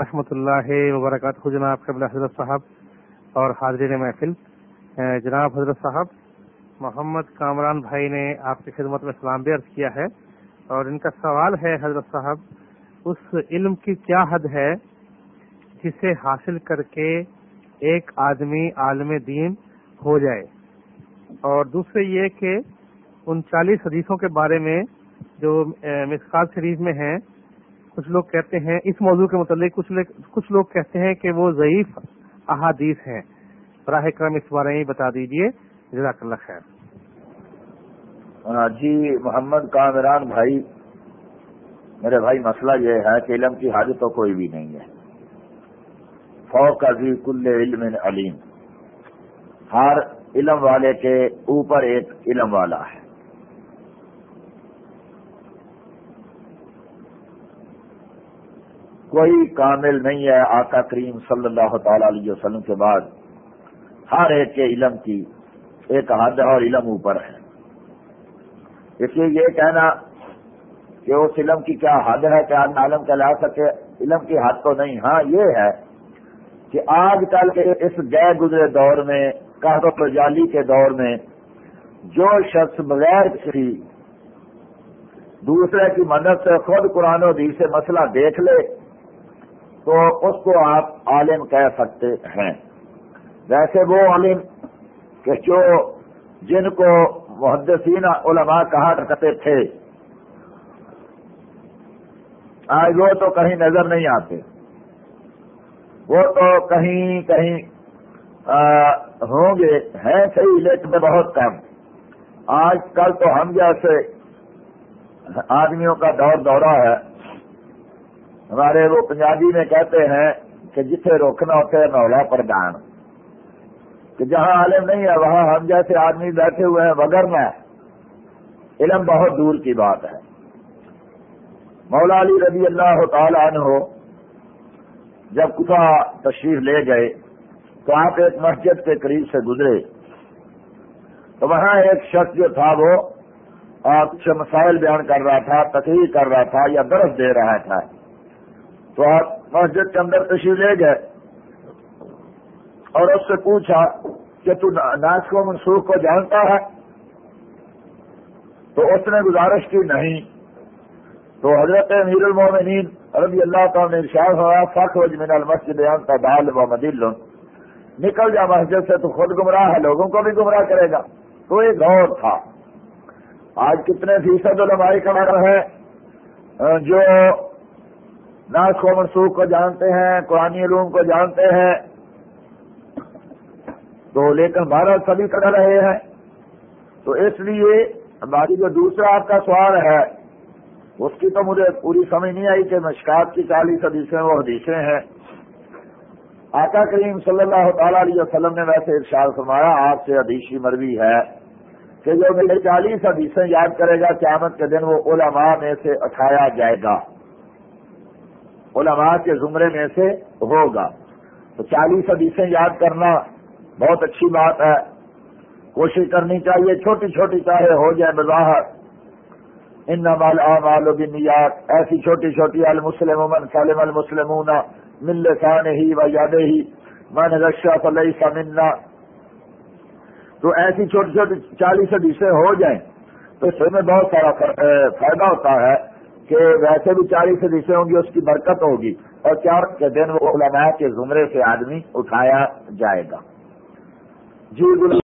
رحمۃ اللہ وبرکاتہ۔ جناب قبل حضرت صاحب اور حاضرین محفل۔ جناب حضرت صاحب، محمد کامران بھائی نے آپ کی خدمت میں سلام بھی عرض کیا ہے اور ان کا سوال ہے حضرت صاحب، اس علم کی کیا حد ہے جسے حاصل کر کے ایک آدمی عالم دین ہو جائے؟ اور دوسرے یہ کہ ان چالیس حدیثوں کے بارے میں جو مسقال شریف میں ہیں کچھ لوگ کہتے ہیں، اس موضوع کے متعلق کچھ لوگ کہتے ہیں کہ وہ ضعیف احادیث ہیں۔ براہ کرم اس بارے میں بتا دیجیے جزاک اللہ خیر۔ جی محمد کامران بھائی، میرے بھائی، مسئلہ یہ ہے کہ علم کی حاجت تو کوئی بھی نہیں ہے۔ فوق عزی کل علم علیم۔ ہر علم والے کے اوپر ایک علم والا ہے۔ کوئی کامل نہیں ہے آقا کریم صلی اللہ تعالی علیہ وسلم کے بعد۔ ہر ایک کے علم کی ایک حد اور علم اوپر ہے۔ اس لیے یہ کہنا کہ اس علم کی کیا حد ہے کہ آدمی عالم کا لا سکے علم کی حد تو نہیں۔ ہاں یہ ہے کہ آج کل کے اس گئے گزرے دور میں کہ جالی کے دور میں، جو شخص بغیر کسی دوسرے کی مدد سے خود قرآن و حدیث سے مسئلہ دیکھ لے تو اس کو آپ عالم کہہ سکتے ہیں۔ ویسے وہ عالم کہ جو جن کو محدثین علماء کہا کرتے تھے۔ آج وہ تو کہیں نظر نہیں آتے۔ وہ تو کہیں کہیں ہوں گے، ہیں صحیح، لیکن بہت کم۔ آج کل تو ہم جیسے آدمیوں کا دور دورہ ہے۔ ہمارے وہ پنجابی میں کہتے ہیں کہ جتنے روکنا ہوتے ہے مولا پردان۔ کہ جہاں عالم نہیں ہے، وہاں ہم جیسے آدمی بیٹھے ہوئے ہیں بغیر میں۔ علم بہت دور کی بات ہے۔ مولا علی رضی اللہ تعالی عنہ جب کتا تشریف لے گئے تو آپ ایک مسجد کے قریب سے گزرے۔ تو وہاں ایک شخص جو تھا، وہ کچھ مسائل بیان کر رہا تھا، تقریر کر رہا تھا یا درس دے رہا تھا۔ تو آپ مسجد کے اندر تشریف لے گئے اور اس سے پوچھا کہ تو ناچ کو منسوخ کو جانتا ہے؟ تو اس نے گزارش کی نہیں۔ تو حضرت امیر المومنین رضی اللہ تعالیٰ نے ارشاد ہوا فخر من المسجد انت دال و مدل۔ نکل جا مسجد سے تو خود گمراہ ہے، لوگوں کو بھی گمراہ کرے گا۔ تو ایک دور تھا۔ آج کتنے فیصد علماء کمر ہیں، جو ناس کو منسوخ کو جانتے ہیں قرآن علوم کو جانتے ہیں۔ تو لیکن بھارت سبھی کر رہے ہیں۔ تو اس لیے باقی جو دوسرا آپ کا سوال ہے، اس کی تو مجھے پوری سمجھ نہیں آئی کہ مشکات کی چالیس حدیثیں وہ حدیثیں ہیں۔ آقا کریم صلی اللہ تعالی علیہ وسلم نے ویسے ارشاد فرمایا، آپ سے حدیثی مروی ہے کہ جو میرے چالیس حدیثیں یاد کرے گا، قیامت کے دن وہ علماء میں سے اٹھایا جائے گا۔ علماء کے زمرے میں سے ہوگا۔ تو چالیس حدیثیں یاد کرنا بہت اچھی بات ہے۔ کوشش کرنی چاہیے، چھوٹی چھوٹی چاہے، ہو جائے بظاہر ان نمال اعمال بنیاد ایسی چھوٹی چھوٹی، المسلم من سالم المسلم مل سان ہی و یاد ہی من رشا فلئی سمنا تو ایسی چھوٹی چھوٹی چالیس حدیثیں ہو جائیں، تو اس میں بہت سارا فائدہ ہوتا ہے۔ کہ ویسے بھی چالیس حدیثیں ہوں گی، اس کی برکت ہوگی۔ اور چار کے دن وہ علماء کے زمرے سے آدمی اٹھایا جائے گا۔ جی